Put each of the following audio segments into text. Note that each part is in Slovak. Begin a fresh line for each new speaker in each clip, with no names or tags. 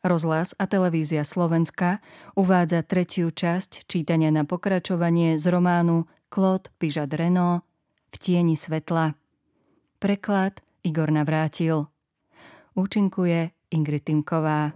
Rozhlas a televízia Slovenska uvádza tretiu časť čítania na pokračovanie z románu Claude Pižad Renault V tieni svetla. Preklad Igor Navrátil. Účinkuje Ingrid Timková.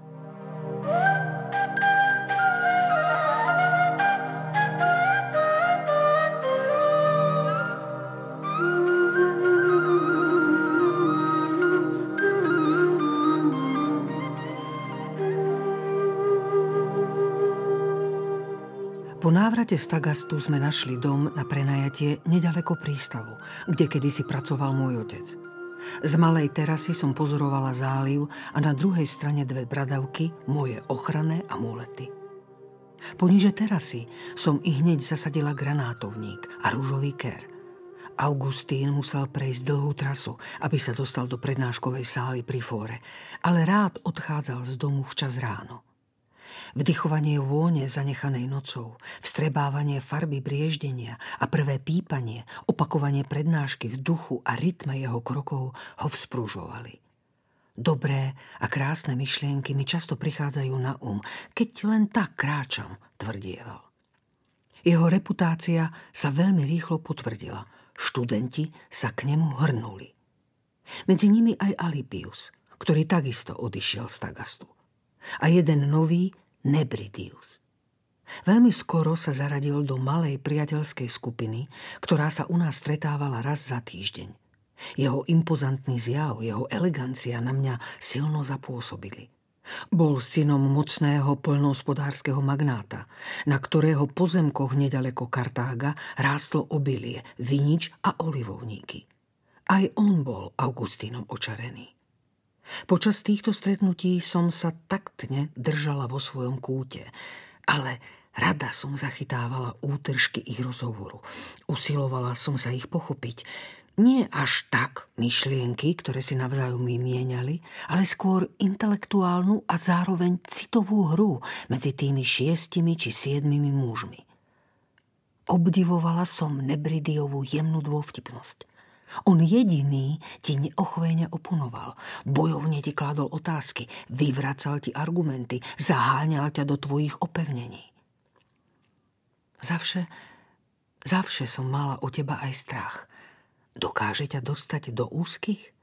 Po návrate z Tagastu sme našli dom na prenajatie nedaleko prístavu, kde kedysi pracoval môj otec. Z malej terasy som pozorovala záliv a na druhej strane dve bradavky, moje ochranné amulety. Poniže terasy som i hneď zasadila granátovník a rúžový ker. Augustín musel prejsť dlhú trasu, aby sa dostal do prednáškovej sály pri fóre, ale rád odchádzal z domu včas ráno. Vdychovanie vône zanechanej nocou, vstrebávanie farby brieždenia a prvé pípanie, opakovanie prednášky v duchu a rytme jeho krokov ho vzprúžovali. Dobré a krásne myšlienky mi často prichádzajú na um, keď len tak kráčam, tvrdieval. Jeho reputácia sa veľmi rýchlo potvrdila. Študenti sa k nemu hrnuli. Medzi nimi aj Alipius, ktorý takisto odišiel z Tagastu. A jeden nový, Nebridius. Veľmi skoro sa zaradil do malej priateľskej skupiny, ktorá sa u nás stretávala raz za týždeň. Jeho impozantný zjav, jeho elegancia na mňa silno zapôsobili. Bol synom mocného poľnohospodárskeho magnáta, na ktorého pozemkoch nedaleko Kartága rástlo obilie, vinič a olivovníky. Aj on bol Augustínom očarený. Počas týchto stretnutí som sa taktne držala vo svojom kúte, ale rada som zachytávala útržky ich rozhovoru. Usilovala som sa ich pochopiť. Nie až tak myšlienky, ktoré si navzájom vymieniali, ale skôr intelektuálnu a zároveň citovú hru medzi tými šiestimi či siedmimi mužmi. Obdivovala som Nebridiovú jemnú dôvtipnosť – on jediný ti neochvejne oponoval. Bojovne ti kladol otázky, vyvracal ti argumenty, zaháňal ťa do tvojich opevnení. Zavše, zavše som mala o teba aj strach. Dokáže ťa dostať do úzkých?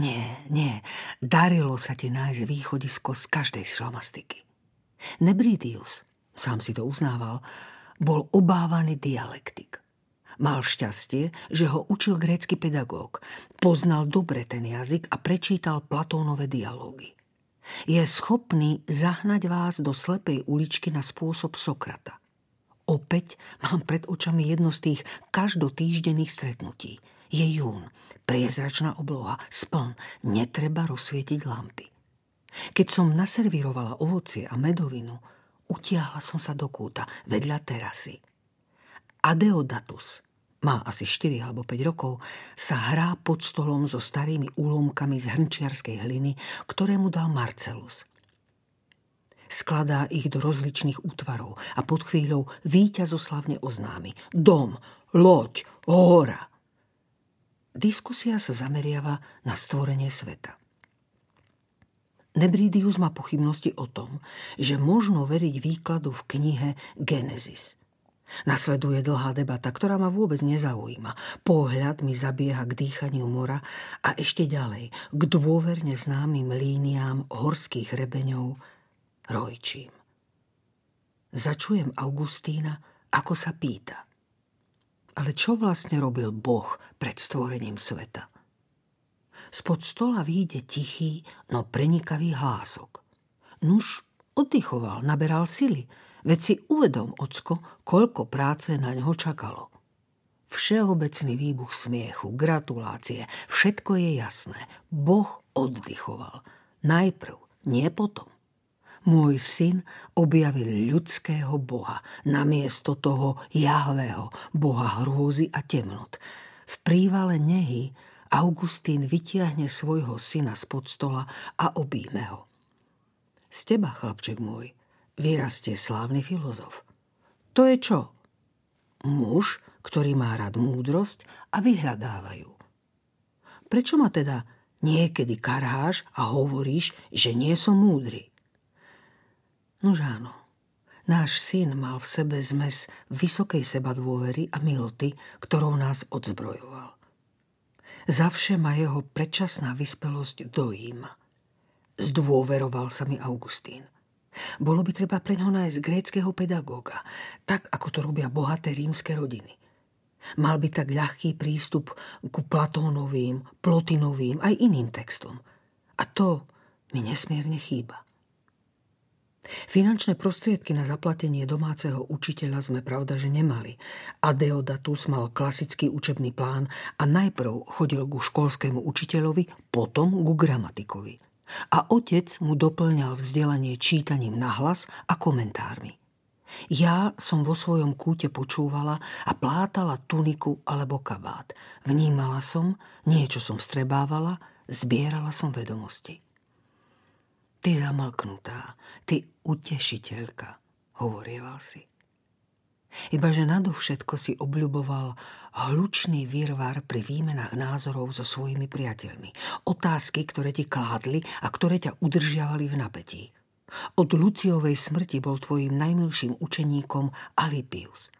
Nie, nie, darilo sa ti nájsť východisko z každej šlamastiky. Nebridius, sám si to uznával, bol obávaný dialektik. Mal šťastie, že ho učil grécky pedagóg. Poznal dobre ten jazyk a prečítal Platónové dialógy. Je schopný zahnať vás do slepej uličky na spôsob Sokrata. Opäť mám pred očami jedno z tých každotýždenných stretnutí. Je jún, priezračná obloha, spln, netreba rozsvietiť lampy. Keď som naservírovala ovocie a medovinu, utiahla som sa do kúta vedľa terasy. Adeodatus, má asi 4 alebo 5 rokov, sa hrá pod stolom so starými úlomkami z hrnčiarskej hliny, ktoré mu dal Marcelus. Skladá ich do rozličných útvarov a pod chvíľou víťazoslavne oznámi dom, loď, hora. Diskusia sa zameriava na stvorenie sveta. Nebridius má pochybnosti o tom, že možno veriť výkladu v knihe Genesis – Nasleduje dlhá debata, ktorá ma vôbec nezaujíma. Pohľad mi zabieha k dýchaniu mora a ešte ďalej k dôverne známym líniám horských rebeňov rojčím. Začujem Augustína, ako sa pýta. Ale čo vlastne robil Boh pred stvorením sveta? Spod stola výjde tichý, no prenikavý hlások. Nuž oddychoval, naberal sily – Veď si uvedom, ocko, koľko práce na ňo čakalo. Všeobecný výbuch smiechu, gratulácie, všetko je jasné. Boh oddychoval. Najprv, nie potom. Môj syn objavil ľudského boha, namiesto toho Jahvého, boha hrôzy a temnot. V prívale nehy Augustín vytiahne svojho syna spod stola a obíme ho. Z teba, chlapček môj, vyrastie slávny filozof. To je čo? Muž, ktorý má rád múdrosť a vyhľadávajú. Prečo ma teda niekedy karháš a hovoríš, že nie som múdry? Nož áno, náš syn mal v sebe zmes vysokej seba dôvery a miloty, ktorou nás odzbrojoval. Zavše ma jeho predčasná vyspelosť dojíma. Zdôveroval sa mi Augustín. Bolo by treba pre ňo nájsť gréckého pedagóga, tak ako to robia bohaté rímske rodiny. Mal by tak ľahký prístup ku Platónovým, Plotinovým aj iným textom. A to mi nesmierne chýba. Finančné prostriedky na zaplatenie domáceho učiteľa sme pravda, že nemali. A Deodatus mal klasický učebný plán a najprv chodil ku školskému učiteľovi, potom ku gramatikovi. A otec mu doplňal vzdelanie čítaním nahlas a komentármi. Ja som vo svojom kúte počúvala a plátala tuniku alebo kabát. Vnímala som, niečo som vstrebávala, zbierala som vedomosti. Ty zamlknutá, ty utešiteľka, hovorieval si. Ibaže nadovšetko si obľuboval hlučný výrvar pri výmenách názorov so svojimi priateľmi. Otázky, ktoré ti kládli a ktoré ťa udržiavali v napätí. Od Luciovej smrti bol tvojim najmilším učeníkom Alipius.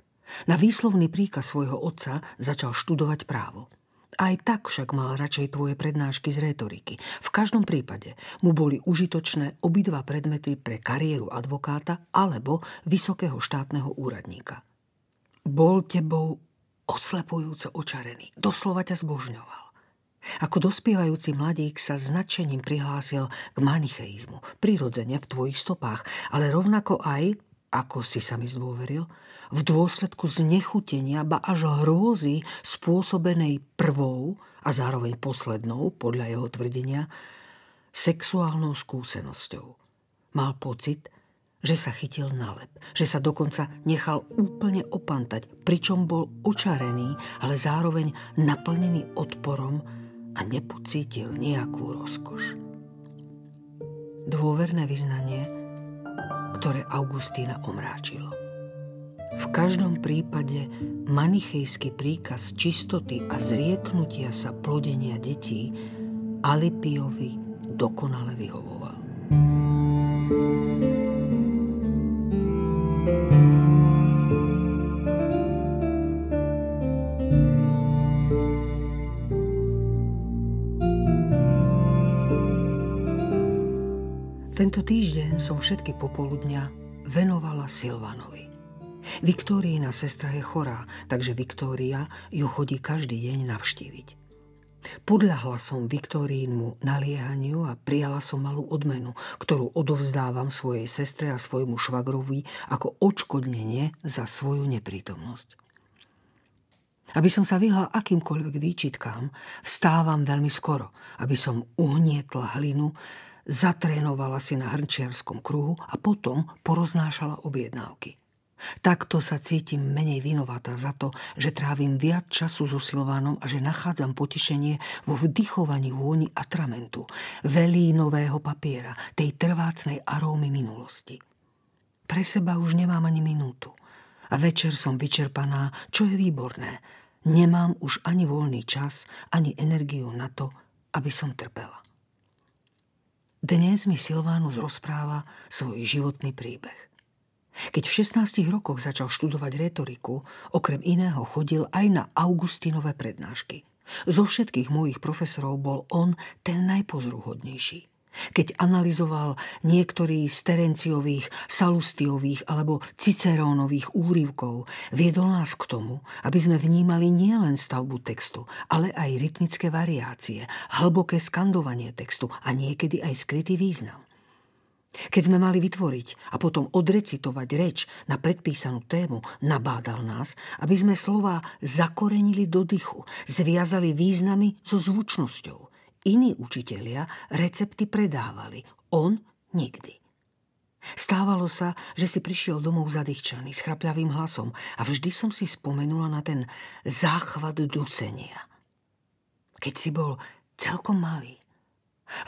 Na výslovný príkaz svojho otca začal študovať právo – aj tak však mal radšej tvoje prednášky z rétoriky. V každom prípade mu boli užitočné obidva predmety pre kariéru advokáta alebo vysokého štátneho úradníka. Bol tebou oslepujúco očarený. Doslova ťa zbožňoval. Ako dospievajúci mladík sa značením prihlásil k manicheizmu, prirodzene v tvojich stopách, ale rovnako aj, ako si sa mi zdôveril, v dôsledku znechutenia, ba až hrôzy spôsobenej prvou a zároveň poslednou, podľa jeho tvrdenia, sexuálnou skúsenosťou. Mal pocit, že sa chytil na lep, že sa dokonca nechal úplne opantať, pričom bol očarený, ale zároveň naplnený odporom a nepocítil nejakú rozkoš. Dôverné vyznanie, ktoré Augustína omráčilo. V každom prípade manichejský príkaz čistoty a zrieknutia sa plodenia detí Alipiovi dokonale vyhovoval. Tento týždeň som všetky popoludňa venovala Silvanovi. Viktóriina sestra je chorá, takže Viktória ju chodí každý deň navštíviť. Podľahla som Viktorínmu naliehaniu a prijala som malú odmenu, ktorú odovzdávam svojej sestre a svojmu švagrovi ako odškodnenie za svoju neprítomnosť. Aby som sa vyhla akýmkoľvek výčitkám, vstávam veľmi skoro, aby som uhnietla hlinu, zatrénovala si na hrnčiarskom kruhu a potom poroznášala objednávky. Takto sa cítim menej vinovatá za to, že trávim viac času so Silvánom a že nachádzam potešenie vo vdychovaní vôni atramentu, velínového papiera, tej trvácnej arómy minulosti. Pre seba už nemám ani minútu. A večer som vyčerpaná, čo je výborné. Nemám už ani voľný čas, ani energiu na to, aby som trpela. Dnes mi Silvánus rozpráva svoj životný príbeh. Keď v 16 rokoch začal študovať retoriku, okrem iného chodil aj na Augustinové prednášky. Zo všetkých mojich profesorov bol on ten najpozruhodnejší. Keď analyzoval niektorý z Terenciových, Salustiových alebo Cicerónových úrivkov, viedol nás k tomu, aby sme vnímali nielen stavbu textu, ale aj rytmické variácie, hlboké skandovanie textu a niekedy aj skrytý význam. Keď sme mali vytvoriť a potom odrecitovať reč na predpísanú tému, nabádal nás, aby sme slova zakorenili do dychu, zviazali významy so zvučnosťou. Iní učitelia recepty predávali, on nikdy. Stávalo sa, že si prišiel domov zadýchčaný s chrapľavým hlasom a vždy som si spomenula na ten záchvat dusenia. Keď si bol celkom malý,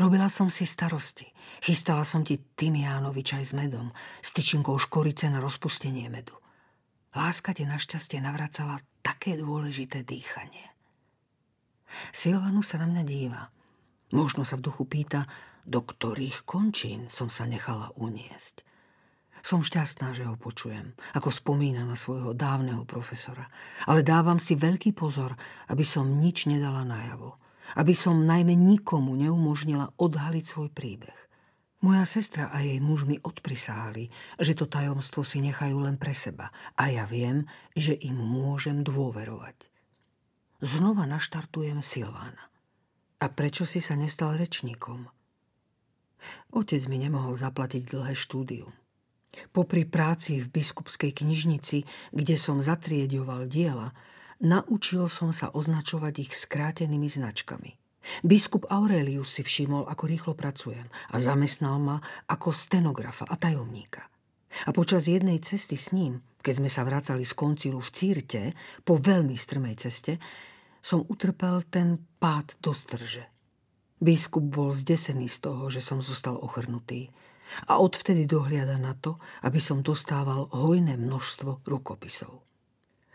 Robila som si starosti. Chystala som ti tymiánovi čaj s medom, s tyčinkou škorice na rozpustenie medu. Láska ti našťastie navracala také dôležité dýchanie. Silvanu sa na mňa díva. Možno sa v duchu pýta, do ktorých končín som sa nechala uniesť. Som šťastná, že ho počujem, ako spomína na svojho dávneho profesora. Ale dávam si veľký pozor, aby som nič nedala najavo. Aby som najmä nikomu neumožnila odhaliť svoj príbeh. Moja sestra a jej muž mi odprisáhli, že to tajomstvo si nechajú len pre seba a ja viem, že im môžem dôverovať. Znova naštartujem Silvána. A prečo si sa nestal rečníkom? Otec mi nemohol zaplatiť dlhé štúdium. Popri práci v biskupskej knižnici, kde som zatrieďoval diela, naučil som sa označovať ich skrátenými značkami. Biskup Aurelius si všimol, ako rýchlo pracujem a zamestnal ma ako stenografa a tajomníka. A počas jednej cesty s ním, keď sme sa vracali z koncilu v Círte, po veľmi strmej ceste, som utrpel ten pád do strže. Biskup bol zdesený z toho, že som zostal ochrnutý a odvtedy dohliada na to, aby som dostával hojné množstvo rukopisov.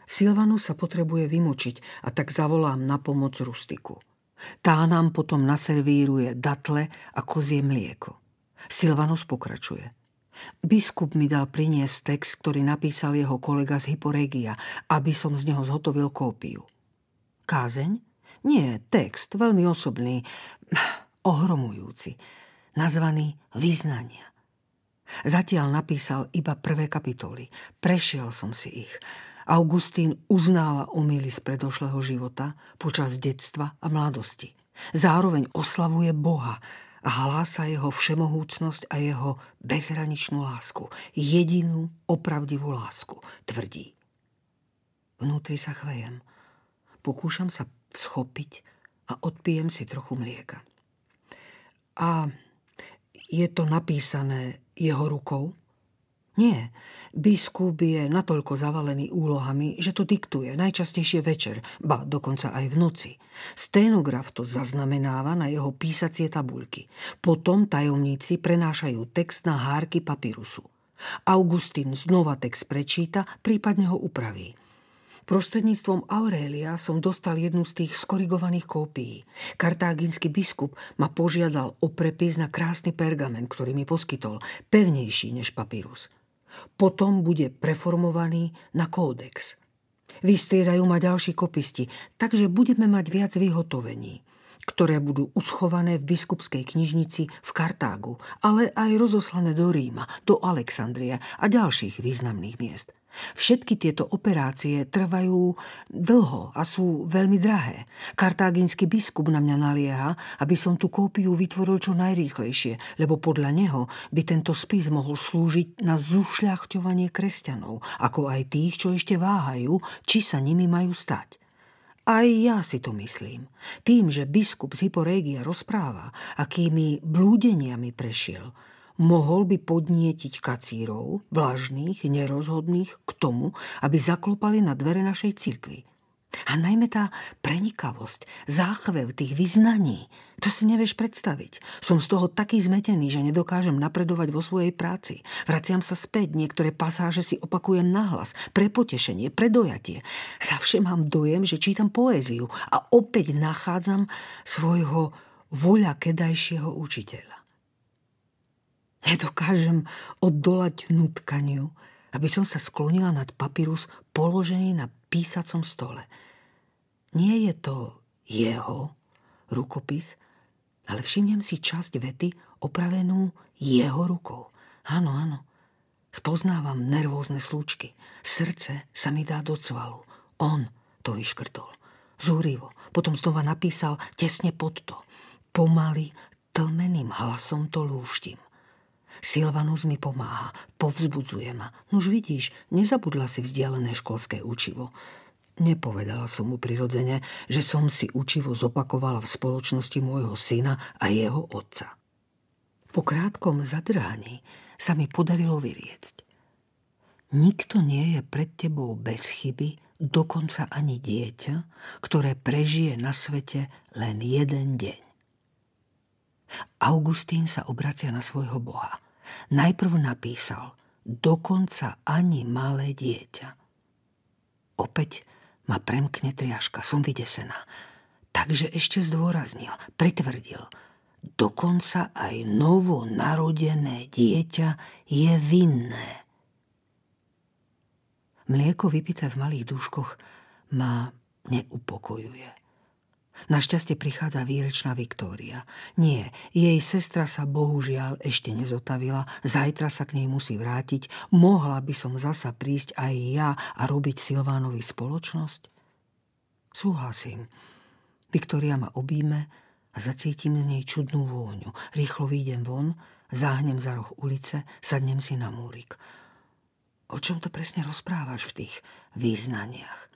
Silvanu sa potrebuje vymočiť a tak zavolám na pomoc Rustiku. Tá nám potom naservíruje datle a kozie mlieko. Silvanus pokračuje. Biskup mi dal priniesť text, ktorý napísal jeho kolega z Hyporegia, aby som z neho zhotovil kópiu. Kázeň? Nie, text, veľmi osobný, ohromujúci nazvaný Význania. Zatiaľ napísal iba prvé kapitoly. Prešiel som si ich. Augustín uznáva omily z predošlého života počas detstva a mladosti. Zároveň oslavuje Boha a hlása jeho všemohúcnosť a jeho bezhraničnú lásku. Jedinú opravdivú lásku, tvrdí. Vnútri sa chvejem. Pokúšam sa schopiť a odpijem si trochu mlieka. A je to napísané jeho rukou? Nie. Biskup je natoľko zavalený úlohami, že to diktuje, najčastejšie večer, ba dokonca aj v noci. Stenograf to zaznamenáva na jeho písacie tabuľky. Potom tajomníci prenášajú text na hárky papirusu. Augustín znova text prečíta, prípadne ho upraví. Prostredníctvom Aurélia som dostal jednu z tých skorigovaných kópií. Kartáginský biskup ma požiadal o prepis na krásny pergament, ktorý mi poskytol, pevnejší než papírus. Potom bude preformovaný na kódex. Vystriedajú ma ďalší kopisti, takže budeme mať viac vyhotovení ktoré budú uschované v biskupskej knižnici v Kartágu, ale aj rozoslané do Ríma, do Alexandrie a ďalších významných miest. Všetky tieto operácie trvajú dlho a sú veľmi drahé. Kartáginský biskup na mňa nalieha, aby som tú kópiu vytvoril čo najrýchlejšie, lebo podľa neho by tento spis mohol slúžiť na zušľachťovanie kresťanov, ako aj tých, čo ešte váhajú, či sa nimi majú stať. Aj ja si to myslím. Tým, že biskup z Hyporégia rozpráva, akými blúdeniami prešiel, mohol by podnietiť kacírov, vlažných, nerozhodných, k tomu, aby zaklopali na dvere našej cirkvi. A najmä tá prenikavosť, záchvev tých vyznaní, to si nevieš predstaviť. Som z toho taký zmetený, že nedokážem napredovať vo svojej práci. Vraciam sa späť, niektoré pasáže si opakujem nahlas, pre potešenie, pre dojatie. Zavše mám dojem, že čítam poéziu a opäť nachádzam svojho voľa kedajšieho učiteľa. Nedokážem oddolať nutkaniu, aby som sa sklonila nad papírus položený na písacom stole. Nie je to jeho rukopis, ale všimnem si časť vety opravenú jeho rukou. Áno, áno. Spoznávam nervózne slúčky. Srdce sa mi dá do cvalu. On to vyškrtol. Zúrivo. Potom znova napísal tesne pod to. Pomaly, tlmeným hlasom to lúštim. Silvanus mi pomáha, povzbudzuje ma. Nuž vidíš, nezabudla si vzdialené školské učivo. Nepovedala som mu prirodzene, že som si učivo zopakovala v spoločnosti môjho syna a jeho otca. Po krátkom zadrhaní sa mi podarilo vyriecť. Nikto nie je pred tebou bez chyby, dokonca ani dieťa, ktoré prežije na svete len jeden deň. Augustín sa obracia na svojho Boha – Najprv napísal, dokonca ani malé dieťa. Opäť ma premkne triaška, som vydesená. Takže ešte zdôraznil, pritvrdil, dokonca aj novo narodené dieťa je vinné. Mlieko vypité v malých dúškoch ma neupokojuje. Našťastie prichádza výrečná Viktória. Nie, jej sestra sa bohužiaľ ešte nezotavila, zajtra sa k nej musí vrátiť. Mohla by som zasa prísť aj ja a robiť Silvánovi spoločnosť? Súhlasím. Viktória ma obíme a zacítim z nej čudnú vôňu. Rýchlo výjdem von, záhnem za roh ulice, sadnem si na múrik. O čom to presne rozprávaš v tých význaniach?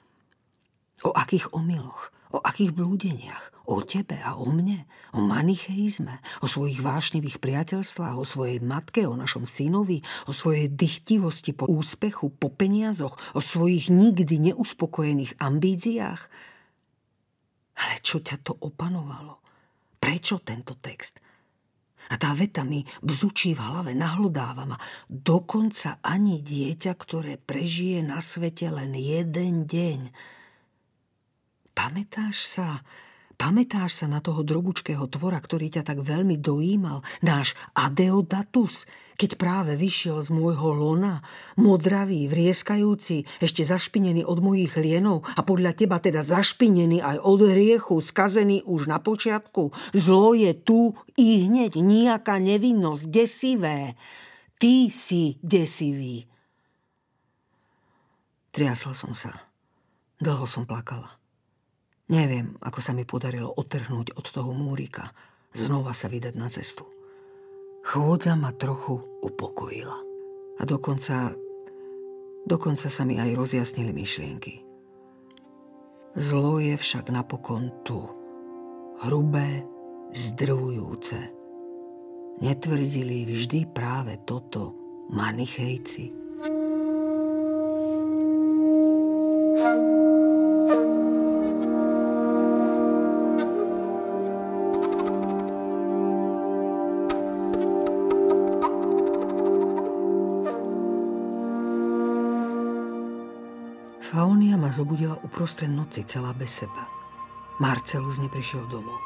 O akých omyloch? O akých blúdeniach? O tebe a o mne? O manicheizme? O svojich vášnivých priateľstvách? O svojej matke? O našom synovi? O svojej dychtivosti po úspechu? Po peniazoch? O svojich nikdy neuspokojených ambíciách? Ale čo ťa to opanovalo? Prečo tento text? A tá veta mi bzučí v hlave, nahlodáva ma. Dokonca ani dieťa, ktoré prežije na svete len jeden deň – Pamätáš sa, pamätáš sa na toho drobučkého tvora, ktorý ťa tak veľmi dojímal, náš Adeodatus, keď práve vyšiel z môjho lona, modravý, vrieskajúci, ešte zašpinený od mojich lienov a podľa teba teda zašpinený aj od hriechu, skazený už na počiatku. Zlo je tu i hneď nejaká nevinnosť, desivé. Ty si desivý. Triasla som sa. Dlho som plakala. Neviem, ako sa mi podarilo otrhnúť od toho múrika, znova sa vydať na cestu. Chôdza ma trochu upokojila. A dokonca, dokonca sa mi aj rozjasnili myšlienky. Zlo je však napokon tu. Hrubé, zdrvujúce. Netvrdili vždy práve toto manichejci? Zobudila uprostred noci celá bez seba. Marcelus neprišiel domov.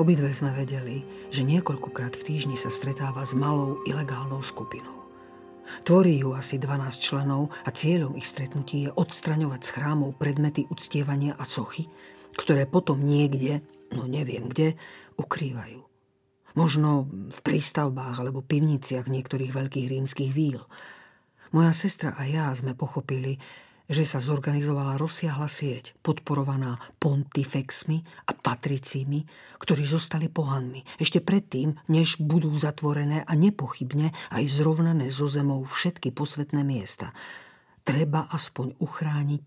Obidve sme vedeli, že niekoľkokrát v týždni sa stretáva s malou ilegálnou skupinou. Tvorí ju asi 12 členov a cieľom ich stretnutí je odstraňovať z chrámov predmety uctievania a sochy, ktoré potom niekde, no neviem kde, ukrývajú. Možno v prístavbách alebo pivniciach niektorých veľkých rímskych víl. Moja sestra a ja sme pochopili, že sa zorganizovala rozsiahla sieť, podporovaná pontifexmi a patricími, ktorí zostali pohanmi ešte predtým, než budú zatvorené a nepochybne aj zrovnané zo zemou všetky posvetné miesta. Treba aspoň uchrániť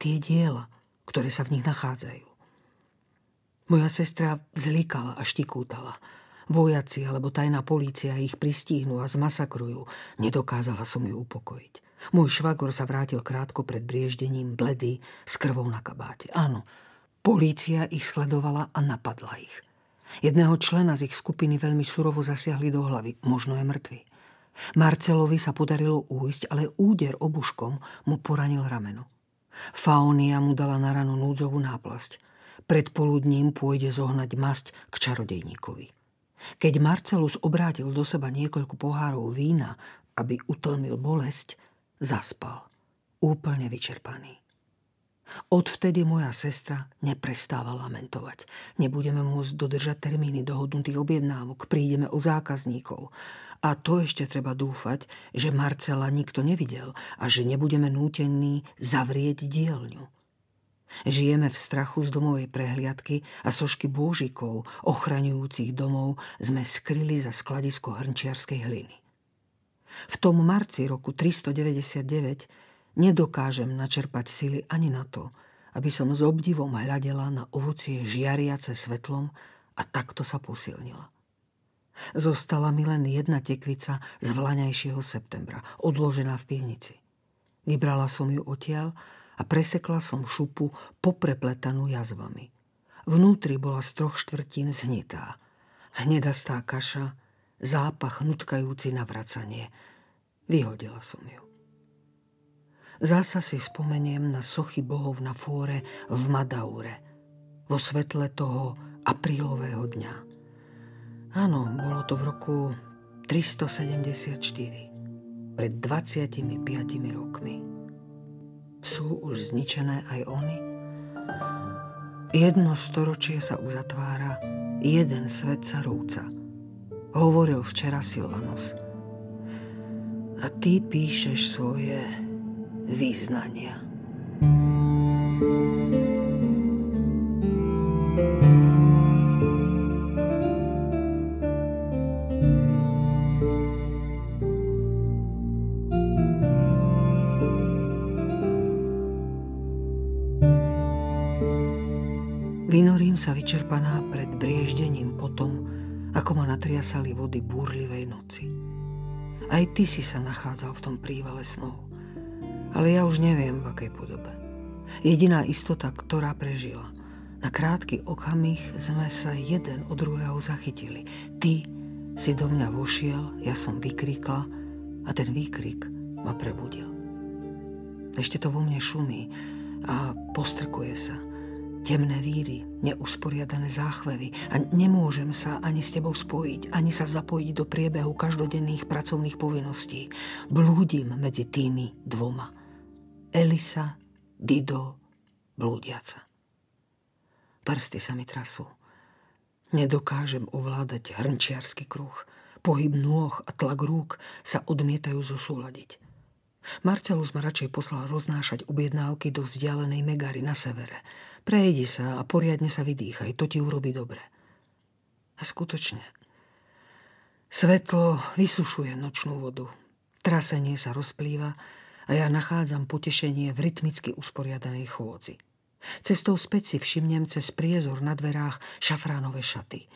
tie diela, ktoré sa v nich nachádzajú. Moja sestra vzlikala a štikútala. Vojaci alebo tajná polícia ich pristihnú a zmasakrujú. Nedokázala som ju upokojiť. Môj švagor sa vrátil krátko pred brieždením, bledý, s krvou na kabáte. Áno, polícia ich sledovala a napadla ich. Jedného člena z ich skupiny veľmi surovo zasiahli do hlavy, možno je mŕtvy. Marcelovi sa podarilo újsť, ale úder obuškom mu poranil rameno. Faonia mu dala na ranu núdzovú náplasť. Pred poludním pôjde zohnať masť k čarodejníkovi. Keď Marcelus obrátil do seba niekoľko pohárov vína, aby utlmil bolesť, zaspal, úplne vyčerpaný. Odvtedy moja sestra neprestáva lamentovať. Nebudeme môcť dodržať termíny dohodnutých objednávok, prídeme o zákazníkov. A to ešte treba dúfať, že Marcela nikto nevidel a že nebudeme nútení zavrieť dielňu. Žijeme v strachu z domovej prehliadky a sošky bôžikov, ochraňujúcich domov, sme skryli za skladisko hrnčiarskej hliny. V tom marci roku 399 nedokážem načerpať sily ani na to, aby som s obdivom hľadela na ovocie žiariace svetlom a takto sa posilnila. Zostala mi len jedna tekvica z vlaňajšieho septembra, odložená v pivnici. Vybrala som ju odtiaľ a presekla som šupu poprepletanú jazvami. Vnútri bola z troch štvrtín zhnitá. Hnedastá kaša, zápach nutkajúci na vracanie. Vyhodila som ju. Zasa si spomeniem na sochy bohov na fóre v Madaure, vo svetle toho aprílového dňa. Áno, bolo to v roku 374, pred 25 rokmi. Sú už zničené aj oni? Jedno storočie sa uzatvára, jeden svet sa rúca. Hovoril včera Silvanos. A ty píšeš svoje význania. Vynorím Aj ty si sa nachádzal v tom prívale snov. Ale ja už neviem, v akej podobe. Jediná istota, ktorá prežila. Na krátky okamih sme sa jeden od druhého zachytili. Ty si do mňa vošiel, ja som vykríkla a ten výkrik ma prebudil. Ešte to vo mne šumí a postrkuje sa – temné víry, neusporiadané záchvevy a nemôžem sa ani s tebou spojiť, ani sa zapojiť do priebehu každodenných pracovných povinností. Blúdim medzi tými dvoma. Elisa, Dido, blúdiaca. Prsty sa mi trasú. Nedokážem ovládať hrnčiarsky kruh. Pohyb nôh a tlak rúk sa odmietajú zosúľadiť. Marcelus ma radšej poslal roznášať objednávky do vzdialenej Megary na severe. Prejdi sa a poriadne sa vydýchaj, to ti urobí dobre. A skutočne, svetlo vysušuje nočnú vodu. Trasenie sa rozplýva a ja nachádzam potešenie v rytmicky usporiadanej chôdzi. Cestou späť si všimnem cez priezor na dverách šafránové šaty.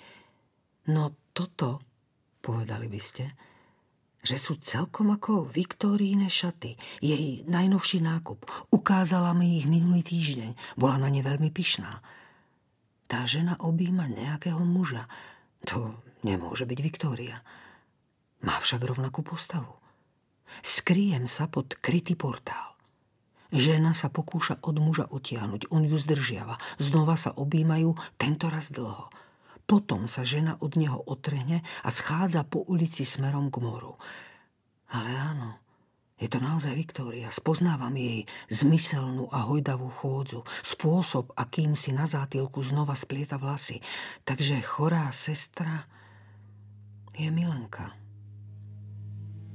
No toto, povedali by ste, že sú celkom ako Viktoríne šaty, jej najnovší nákup. Ukázala mi ich minulý týždeň, bola na ne veľmi pyšná. Tá žena objíma nejakého muža. To nemôže byť Viktória. Má však rovnakú postavu. Skriem sa pod krytý portál. Žena sa pokúša od muža otiahnuť, on ju zdržiava. Znova sa objímajú, tento raz dlho. Potom sa žena od neho otrhne a schádza po ulici smerom k moru. Ale áno, je to naozaj Viktória. Spoznávam jej zmyselnú a hojdavú chôdzu, spôsob, akým si na zátilku znova splieta vlasy. Takže chorá sestra je Milenka.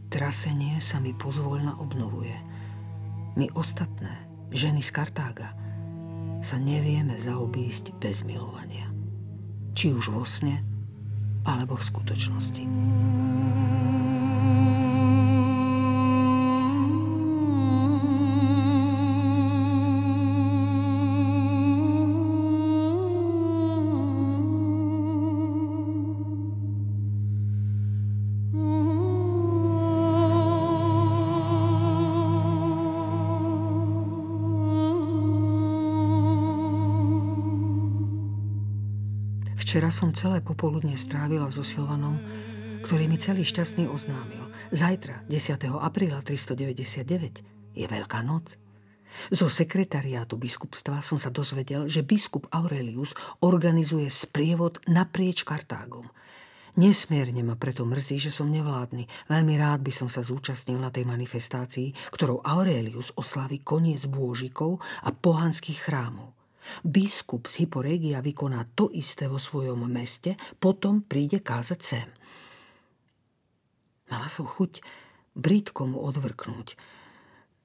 Trasenie sa mi pozvoľna obnovuje. My ostatné, ženy z Kartága, sa nevieme zaobísť bez milovania či už vo sne, alebo v skutočnosti. Včera som celé popoludne strávila so Silvanom, ktorý mi celý šťastný oznámil. Zajtra, 10. apríla 399, je Veľká noc. Zo sekretariátu biskupstva som sa dozvedel, že biskup Aurelius organizuje sprievod naprieč Kartágom. Nesmierne ma preto mrzí, že som nevládny. Veľmi rád by som sa zúčastnil na tej manifestácii, ktorou Aurelius oslaví koniec bôžikov a pohanských chrámov. Biskup z Hyporegia vykoná to isté vo svojom meste, potom príde kázať sem. Mala som chuť brítkomu odvrknúť.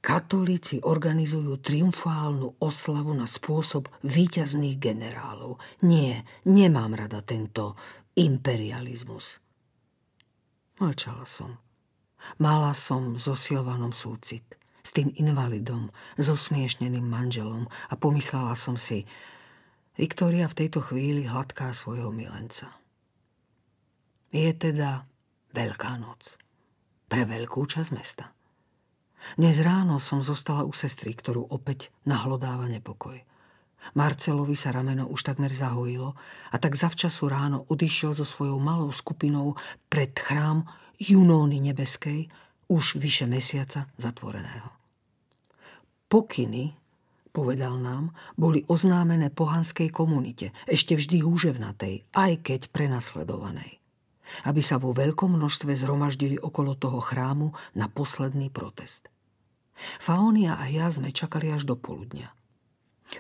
Katolíci organizujú triumfálnu oslavu na spôsob výťazných generálov. Nie, nemám rada tento imperializmus. Mlčala som. Mala som so Silvanom súcit s tým invalidom, s osmiešneným manželom a pomyslela som si, Viktória v tejto chvíli hladká svojho milenca. Je teda Veľká noc. Pre veľkú časť mesta. Dnes ráno som zostala u sestry, ktorú opäť nahlodáva nepokoj. Marcelovi sa rameno už takmer zahojilo a tak zavčasu ráno odišiel so svojou malou skupinou pred chrám Junóny nebeskej, už vyše mesiaca zatvoreného. Pokyny, povedal nám, boli oznámené pohanskej komunite, ešte vždy húževnatej, aj keď prenasledovanej. aby sa vo veľkom množstve zhromaždili okolo toho chrámu na posledný protest. Faónia a ja sme čakali až do poludnia.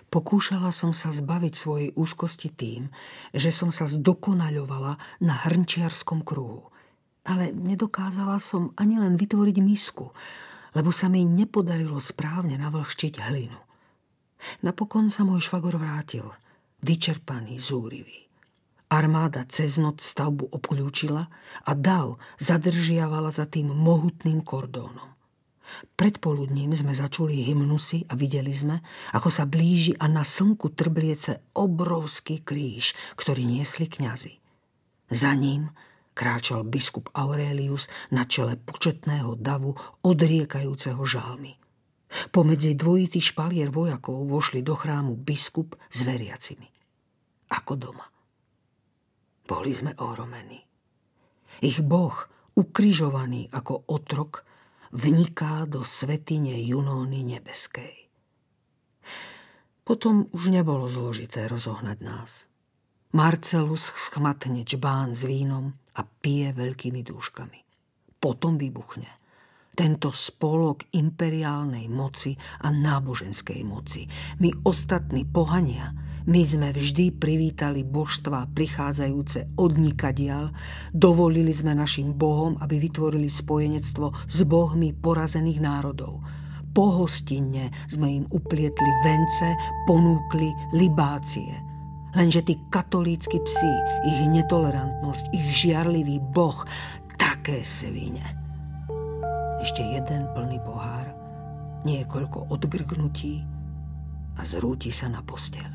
Pokúšala som sa zbaviť svojej úzkosti tým, že som sa zdokonaľovala na hrnčiarskom kruhu. Ale nedokázala som ani len vytvoriť misku, lebo sa mi nepodarilo správne navlhčiť hlinu. Napokon sa môj švagor vrátil, vyčerpaný, zúrivý. Armáda cez noc stavbu obklúčila a dav zadržiavala za tým mohutným kordónom. Predpoludním sme začuli hymnusy a videli sme, ako sa blíži a na slnku trbliece obrovský kríž, ktorý niesli kňazi. Za ním kráčal biskup Aurelius na čele početného davu odriekajúceho žalmy. Pomedzi dvojitý špalier vojakov vošli do chrámu biskup s veriacimi. Ako doma. Boli sme ohromení. Ich boh, ukrižovaný ako otrok, vniká do svetine Junóny nebeskej. Potom už nebolo zložité rozohnať nás. Marcelus schmatne čbán s vínom a pije veľkými dúškami. Potom vybuchne – tento spolok imperiálnej moci a náboženskej moci. My ostatní pohania, my sme vždy privítali božstva prichádzajúce od nikadial, dovolili sme našim bohom, aby vytvorili spojenectvo s bohmi porazených národov. Pohostinne sme im uplietli vence, ponúkli libácie. Lenže tí katolícky psi, ich netolerantnosť, ich žiarlivý boh, také svine ešte jeden plný pohár, niekoľko odgrgnutí a zrúti sa na postel.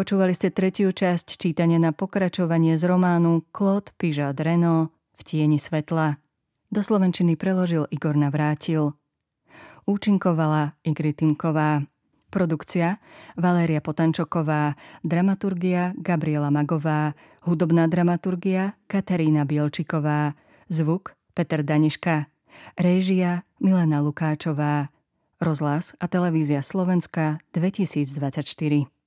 Počúvali ste tretiu časť čítania na pokračovanie z románu Claude Pižat Reno v tieni svetla. Do slovenčiny preložil Igor Navrátil. Účinkovala Igri Timková. Produkcia Valéria Potančoková, dramaturgia Gabriela Magová, hudobná dramaturgia Katarína Bielčiková, zvuk Peter Daniška, réžia Milena Lukáčová, rozhlas a televízia Slovenska 2024.